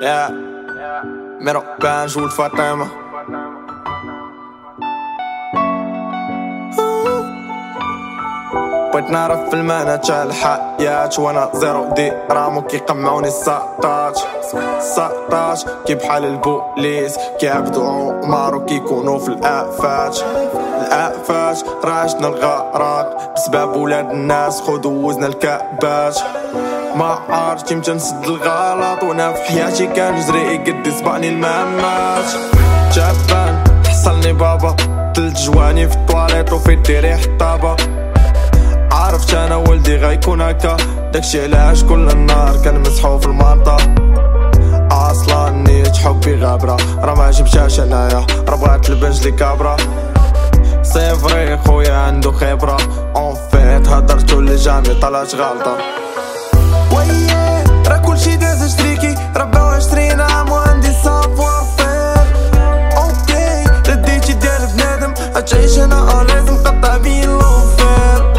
ميرو بانج ولد فاطمة بغيت نعرف في المعنى تاع الحياة وأنا زيرو درام كيقمعوني ساطاج ساطاج كي بحال البوليس كيعبدو عمر وكيكونو في الافات الافات راه الغرق بسبب ولاد الناس خدو وزن الكعبات ما عرفتي متى نسد الغلط وأنا في حياتي كنجري قد سبقني المهمات جبان حصلني بابا. تلت جواني في الطواليط وفي ديري حطابة عرفت أنا ولدي غيكون هكا. داكشي علاش كل النهار كنمسحو في المنطقة أصلا نيت حبي غابرة. راه ما عجبتهاش انايا راه بغات البنج لي كابرة سي خويا عنده خبرة. اون فيت هدرتو اللي جامي طلعت غلطة. هتعيش أنا لازم قطع بين لوفير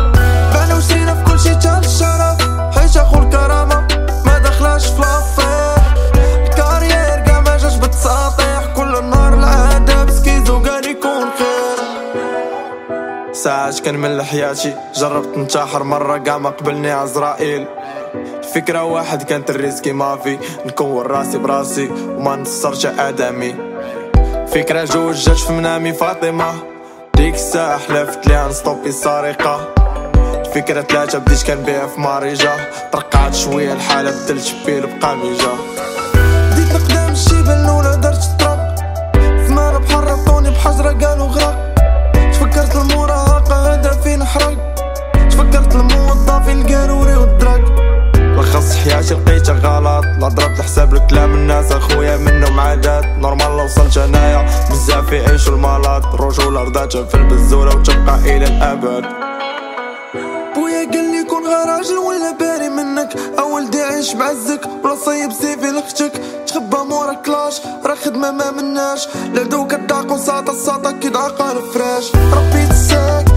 بعنا وشرينا في كلشي تا الشرف. حيت اخو الكرامة ما دخلاش في لافير الكارير كاع ما جاش بالتساطيح كل نهار العادة بسكيزو قال يكون خير. ساعات كنمل حياتي جربت ننتحر مرة كاع ما قبلني عزرائيل. فكرة واحد كانت الريسكي مافي نكون راسي براسي وما نصرش آدمي. فكرة جوج جات في منامي فاطمة. ديك الساعة حلفت ليها نستوبي السرقة فكرة ثلاثة بديت كنبيع في ماريجا ترقعت شوية الحالة بدلت شبيل بقميجة بديت نقدام الشيبة لقيتها غلط لا ضربت الحساب لكلام الناس أخويا منهم عادات. نورمال وصلت انايا بزاف يعيشوا المالات. الرجولة رضاتها في البزولة وتبقى إلى الأبد. بويا قال لي كون غير راجل ولا باري منك. أول عيش بعزك ولا صيب سيفي لختك تخبى مورا كلاش راه خدمة ما مناش. لا دوك الداق وساطة الساطة كي دعقة الفراش. ربيت الساك